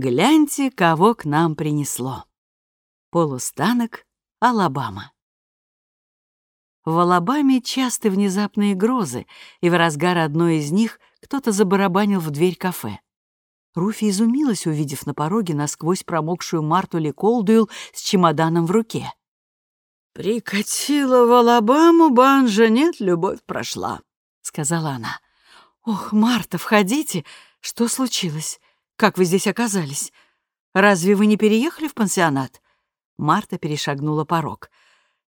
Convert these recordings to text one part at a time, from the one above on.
Гляньте, кого к нам принесло. Полустанок, Алабама. В Алабаме часты внезапные грозы, и в разгар одной из них кто-то забарабанил в дверь кафе. Руфи изумилась, увидев на пороге насквозь промокшую Марту Ли Колдуэлл с чемоданом в руке. «Прикатила в Алабаму, банжа, нет, любовь прошла», — сказала она. «Ох, Марта, входите! Что случилось? Как вы здесь оказались? Разве вы не переехали в пансионат?» Марта перешагнула порог.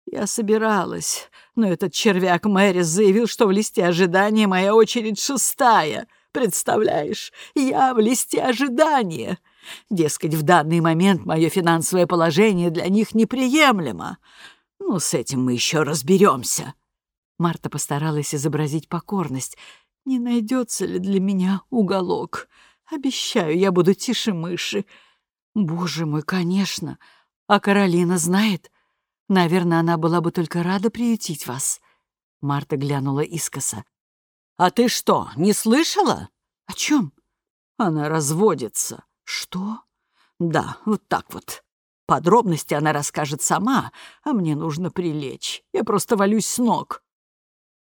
«Я собиралась, но этот червяк Мэрис заявил, что в листе ожидания моя очередь шестая. Представляешь, я в листе ожидания. Дескать, в данный момент мое финансовое положение для них неприемлемо. Ну, с этим мы еще разберемся. Марта постаралась изобразить покорность. «Не найдется ли для меня уголок? Обещаю, я буду тише мыши». «Боже мой, конечно!» А Каролина знает? Наверное, она была бы только рада приютить вас. Марта глянула искоса. А ты что, не слышала? О чем? Она разводится. Что? Да, вот так вот. Подробности она расскажет сама, а мне нужно прилечь. Я просто валюсь с ног.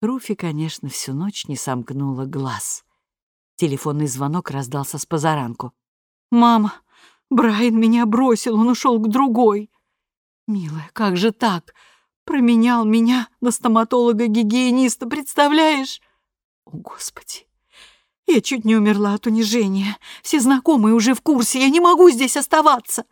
Руфи, конечно, всю ночь не сомкнула глаз. Телефонный звонок раздался с позаранку. «Мама, Брайан меня бросил, он ушел к другой. Милая, как же так? Променял меня на стоматолога-гигиениста, представляешь? О, Господи! Я чуть не умерла от унижения. Все знакомые уже в курсе, я не могу здесь оставаться.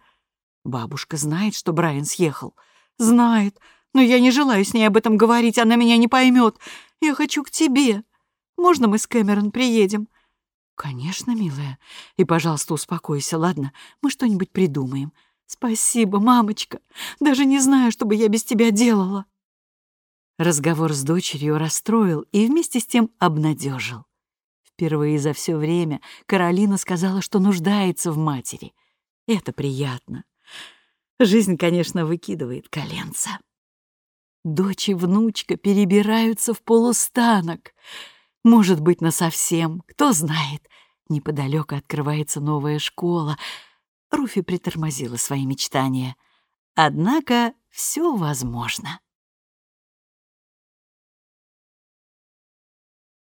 Бабушка знает, что Брайан съехал. Знает, но я не желаю с ней об этом говорить, она меня не поймет. Я хочу к тебе. Можно мы с Кэмерон приедем? «Конечно, милая. И, пожалуйста, успокойся, ладно? Мы что-нибудь придумаем. Спасибо, мамочка. Даже не знаю, что бы я без тебя делала». Разговор с дочерью расстроил и вместе с тем обнадежил. Впервые за все время Каролина сказала, что нуждается в матери. Это приятно. Жизнь, конечно, выкидывает коленца. Дочь и внучка перебираются в полустанок — может быть, насовсем, кто знает. Неподалеку открывается новая школа. Руфи притормозила свои мечтания. Однако все возможно.